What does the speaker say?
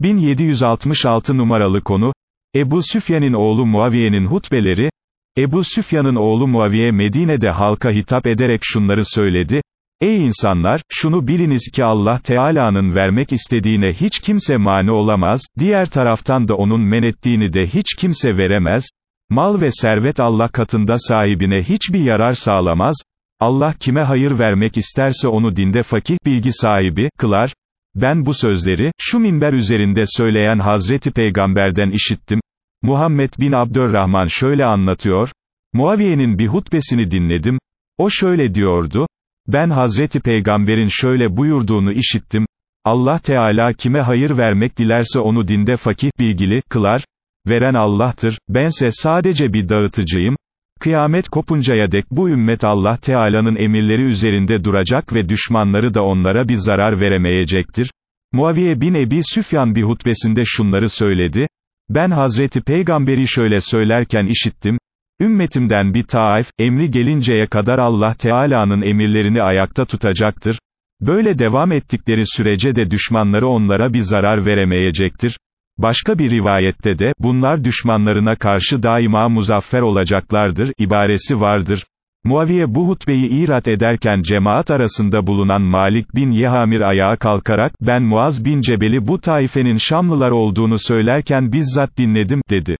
1766 numaralı konu, Ebu Süfyan'ın oğlu Muaviye'nin hutbeleri, Ebu Süfyan'ın oğlu Muaviye Medine'de halka hitap ederek şunları söyledi, Ey insanlar, şunu biliniz ki Allah Teala'nın vermek istediğine hiç kimse mani olamaz, diğer taraftan da onun men ettiğini de hiç kimse veremez, mal ve servet Allah katında sahibine hiçbir yarar sağlamaz, Allah kime hayır vermek isterse onu dinde fakih bilgi sahibi, kılar, ben bu sözleri, şu minber üzerinde söyleyen Hazreti Peygamber'den işittim, Muhammed bin Abdurrahman şöyle anlatıyor, Muaviye'nin bir hutbesini dinledim, o şöyle diyordu, ben Hazreti Peygamber'in şöyle buyurduğunu işittim, Allah Teala kime hayır vermek dilerse onu dinde fakih bilgili, kılar, veren Allah'tır, bense sadece bir dağıtıcıyım, kıyamet kopuncaya dek bu ümmet Allah Teala'nın emirleri üzerinde duracak ve düşmanları da onlara bir zarar veremeyecektir. Muaviye bin Ebi Süfyan bir hutbesinde şunları söyledi, ben Hazreti Peygamberi şöyle söylerken işittim, ümmetimden bir taif, emri gelinceye kadar Allah Teala'nın emirlerini ayakta tutacaktır, böyle devam ettikleri sürece de düşmanları onlara bir zarar veremeyecektir, Başka bir rivayette de, bunlar düşmanlarına karşı daima muzaffer olacaklardır, ibaresi vardır. Muaviye bu hutbeyi irat ederken cemaat arasında bulunan Malik bin Yehamir ayağa kalkarak, ben Muaz bin Cebel'i bu taifenin Şamlılar olduğunu söylerken bizzat dinledim, dedi.